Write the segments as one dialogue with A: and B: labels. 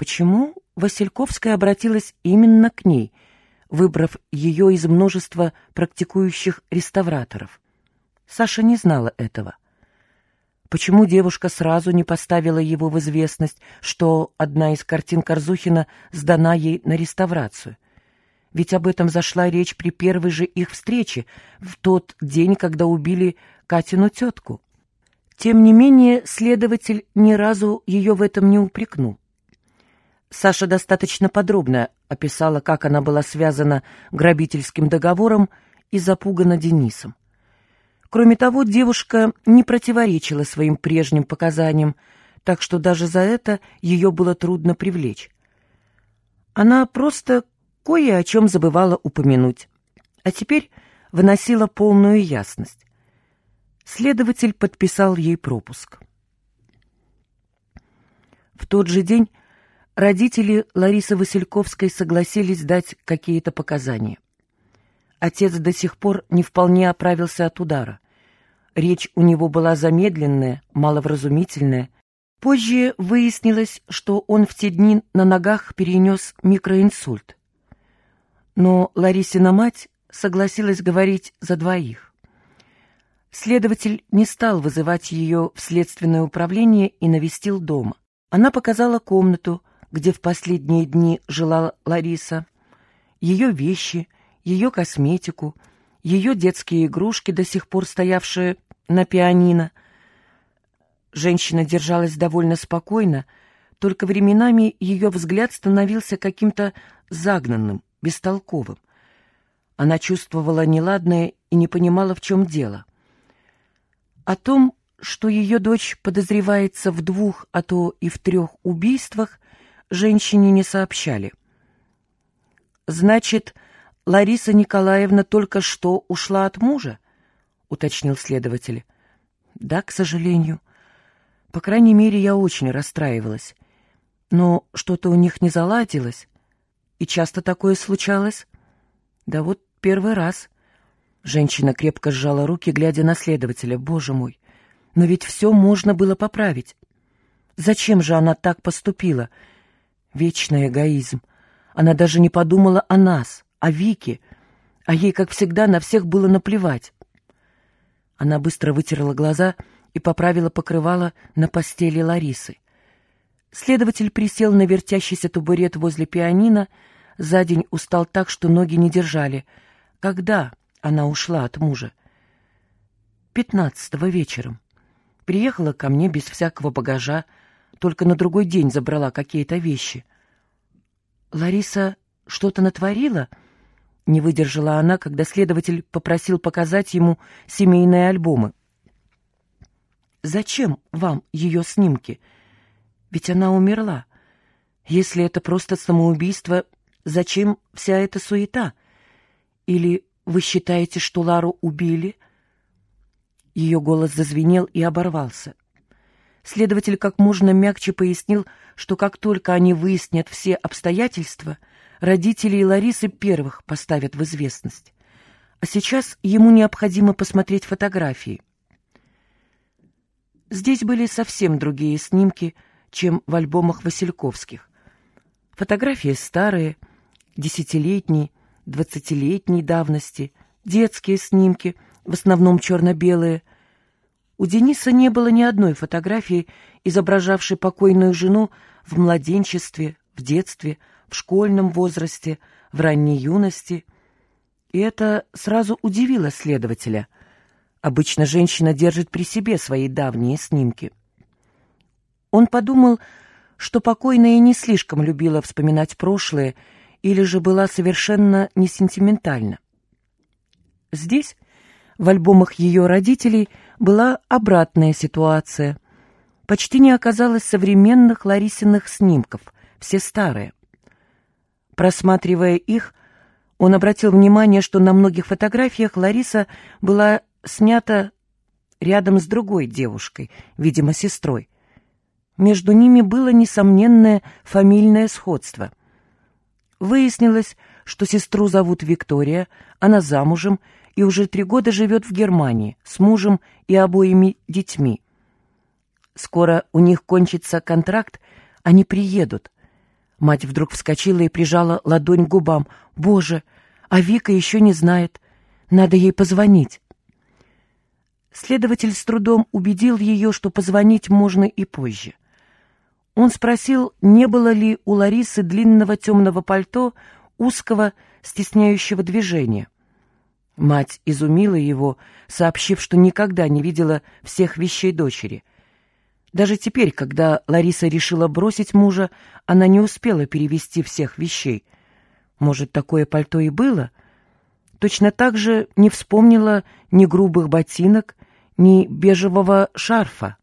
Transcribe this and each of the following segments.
A: Почему Васильковская обратилась именно к ней, выбрав ее из множества практикующих реставраторов? Саша не знала этого. Почему девушка сразу не поставила его в известность, что одна из картин Корзухина сдана ей на реставрацию? Ведь об этом зашла речь при первой же их встрече, в тот день, когда убили Катину тетку. Тем не менее, следователь ни разу ее в этом не упрекнул. Саша достаточно подробно описала, как она была связана грабительским договором и запугана Денисом. Кроме того, девушка не противоречила своим прежним показаниям, так что даже за это ее было трудно привлечь. Она просто кое о чем забывала упомянуть, а теперь выносила полную ясность. Следователь подписал ей пропуск. В тот же день родители Ларисы Васильковской согласились дать какие-то показания. Отец до сих пор не вполне оправился от удара. Речь у него была замедленная, маловразумительная. Позже выяснилось, что он в те дни на ногах перенес микроинсульт. Но Ларисина мать согласилась говорить за двоих. Следователь не стал вызывать ее в следственное управление и навестил дома. Она показала комнату, где в последние дни жила Лариса, ее вещи — ее косметику, ее детские игрушки, до сих пор стоявшие на пианино. Женщина держалась довольно спокойно, только временами ее взгляд становился каким-то загнанным, бестолковым. Она чувствовала неладное и не понимала, в чем дело. О том, что ее дочь подозревается в двух, а то и в трех убийствах, женщине не сообщали. «Значит, Лариса Николаевна только что ушла от мужа? уточнил следователь. Да, к сожалению. По крайней мере, я очень расстраивалась. Но что-то у них не заладилось. И часто такое случалось? Да вот первый раз. Женщина крепко сжала руки, глядя на следователя. Боже мой! Но ведь все можно было поправить. Зачем же она так поступила? Вечный эгоизм. Она даже не подумала о нас о Вике, а ей, как всегда, на всех было наплевать. Она быстро вытерла глаза и поправила покрывало на постели Ларисы. Следователь присел на вертящийся табурет возле пианино, за день устал так, что ноги не держали. Когда она ушла от мужа? Пятнадцатого вечером. Приехала ко мне без всякого багажа, только на другой день забрала какие-то вещи. Лариса что-то натворила — не выдержала она, когда следователь попросил показать ему семейные альбомы. «Зачем вам ее снимки? Ведь она умерла. Если это просто самоубийство, зачем вся эта суета? Или вы считаете, что Лару убили?» Ее голос зазвенел и оборвался. Следователь как можно мягче пояснил, что как только они выяснят все обстоятельства — родителей Ларисы первых поставят в известность. А сейчас ему необходимо посмотреть фотографии. Здесь были совсем другие снимки, чем в альбомах Васильковских. Фотографии старые, десятилетней, двадцатилетней давности, детские снимки, в основном черно-белые. У Дениса не было ни одной фотографии, изображавшей покойную жену в младенчестве, в детстве, в школьном возрасте, в ранней юности. И это сразу удивило следователя. Обычно женщина держит при себе свои давние снимки. Он подумал, что покойная не слишком любила вспоминать прошлое или же была совершенно не сентиментальна. Здесь, в альбомах ее родителей, была обратная ситуация. Почти не оказалось современных Ларисиных снимков, все старые. Просматривая их, он обратил внимание, что на многих фотографиях Лариса была снята рядом с другой девушкой, видимо, сестрой. Между ними было несомненное фамильное сходство. Выяснилось, что сестру зовут Виктория, она замужем и уже три года живет в Германии с мужем и обоими детьми. Скоро у них кончится контракт, они приедут — Мать вдруг вскочила и прижала ладонь к губам. «Боже, а Вика еще не знает. Надо ей позвонить». Следователь с трудом убедил ее, что позвонить можно и позже. Он спросил, не было ли у Ларисы длинного темного пальто, узкого, стесняющего движения. Мать изумила его, сообщив, что никогда не видела всех вещей дочери. Даже теперь, когда Лариса решила бросить мужа, она не успела перевести всех вещей. Может, такое пальто и было? Точно так же не вспомнила ни грубых ботинок, ни бежевого шарфа.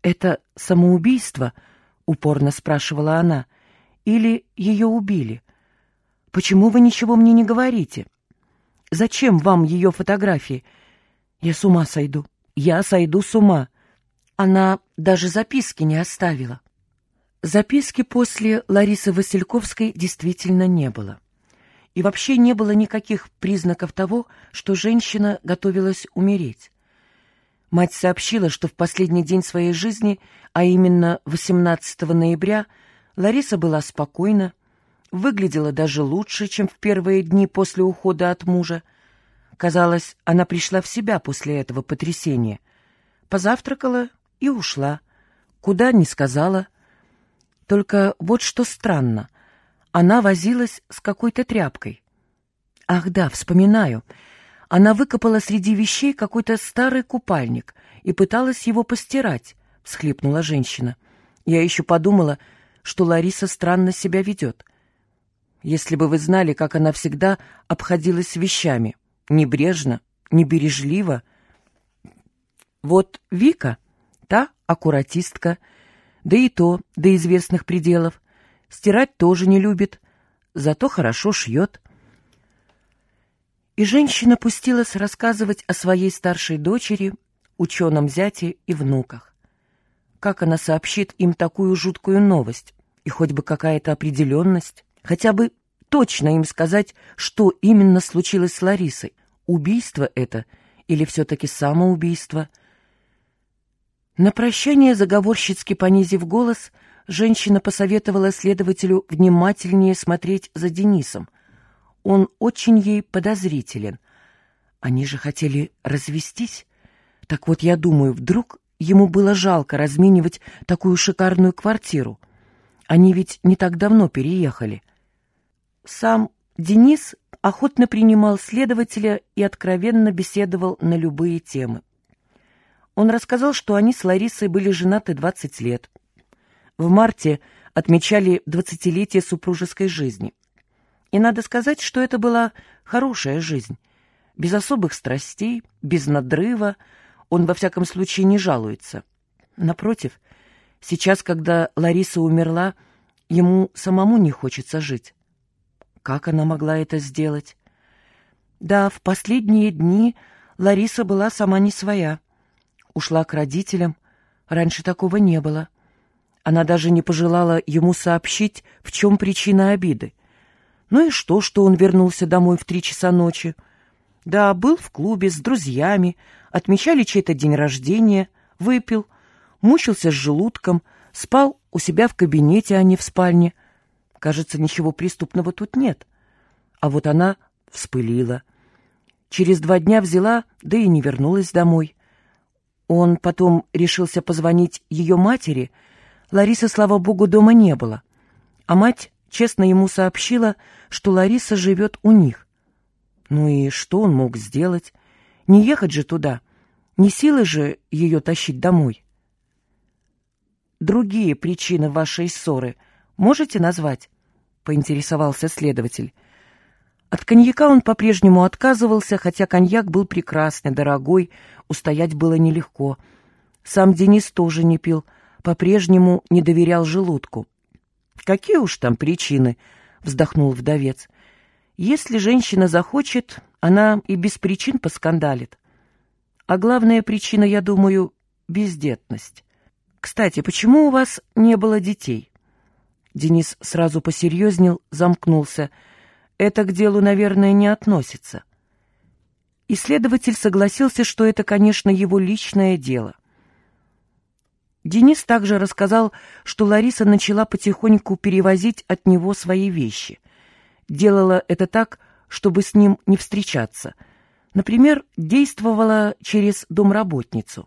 A: «Это самоубийство?» — упорно спрашивала она. «Или ее убили? Почему вы ничего мне не говорите? Зачем вам ее фотографии? Я с ума сойду. Я сойду с ума». Она даже записки не оставила. Записки после Ларисы Васильковской действительно не было. И вообще не было никаких признаков того, что женщина готовилась умереть. Мать сообщила, что в последний день своей жизни, а именно 18 ноября, Лариса была спокойна, выглядела даже лучше, чем в первые дни после ухода от мужа. Казалось, она пришла в себя после этого потрясения. Позавтракала и ушла. Куда не сказала. Только вот что странно. Она возилась с какой-то тряпкой. Ах да, вспоминаю. Она выкопала среди вещей какой-то старый купальник и пыталась его постирать, — всхлипнула женщина. Я еще подумала, что Лариса странно себя ведет. Если бы вы знали, как она всегда обходилась с вещами. Небрежно, небережливо. Вот Вика, та аккуратистка, да и то до известных пределов. Стирать тоже не любит, зато хорошо шьет. И женщина пустилась рассказывать о своей старшей дочери, ученом зяте и внуках. Как она сообщит им такую жуткую новость? И хоть бы какая-то определенность, хотя бы точно им сказать, что именно случилось с Ларисой. Убийство это или все-таки самоубийство? На прощание, заговорщицки понизив голос, женщина посоветовала следователю внимательнее смотреть за Денисом, он очень ей подозрителен. Они же хотели развестись. Так вот, я думаю, вдруг ему было жалко разменивать такую шикарную квартиру. Они ведь не так давно переехали. Сам Денис охотно принимал следователя и откровенно беседовал на любые темы. Он рассказал, что они с Ларисой были женаты 20 лет. В марте отмечали двадцатилетие супружеской жизни – и надо сказать, что это была хорошая жизнь. Без особых страстей, без надрыва. Он, во всяком случае, не жалуется. Напротив, сейчас, когда Лариса умерла, ему самому не хочется жить. Как она могла это сделать? Да, в последние дни Лариса была сама не своя. Ушла к родителям. Раньше такого не было. Она даже не пожелала ему сообщить, в чем причина обиды. Ну и что, что он вернулся домой в три часа ночи? Да, был в клубе с друзьями, отмечали чей-то день рождения, выпил, мучился с желудком, спал у себя в кабинете, а не в спальне. Кажется, ничего преступного тут нет. А вот она вспылила. Через два дня взяла, да и не вернулась домой. Он потом решился позвонить ее матери. Ларисы, слава богу, дома не было. А мать честно ему сообщила, что Лариса живет у них. Ну и что он мог сделать? Не ехать же туда, не силы же ее тащить домой. «Другие причины вашей ссоры можете назвать?» — поинтересовался следователь. От коньяка он по-прежнему отказывался, хотя коньяк был прекрасный, дорогой, устоять было нелегко. Сам Денис тоже не пил, по-прежнему не доверял желудку. «Какие уж там причины?» — вздохнул вдовец. «Если женщина захочет, она и без причин поскандалит. А главная причина, я думаю, — бездетность. Кстати, почему у вас не было детей?» Денис сразу посерьезнел, замкнулся. «Это к делу, наверное, не относится». Исследователь согласился, что это, конечно, его личное дело. Денис также рассказал, что Лариса начала потихоньку перевозить от него свои вещи. Делала это так, чтобы с ним не встречаться. Например, действовала через домработницу.